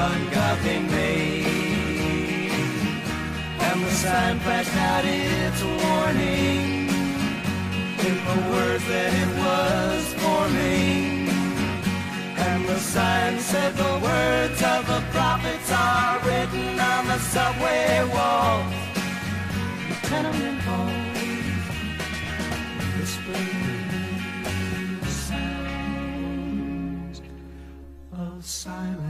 neon god. And the sign flashed out its warning in the words that it was forming. And the sign said the words of the prophets are written on the subway walls, the tenement halls, whispering sounds of silence.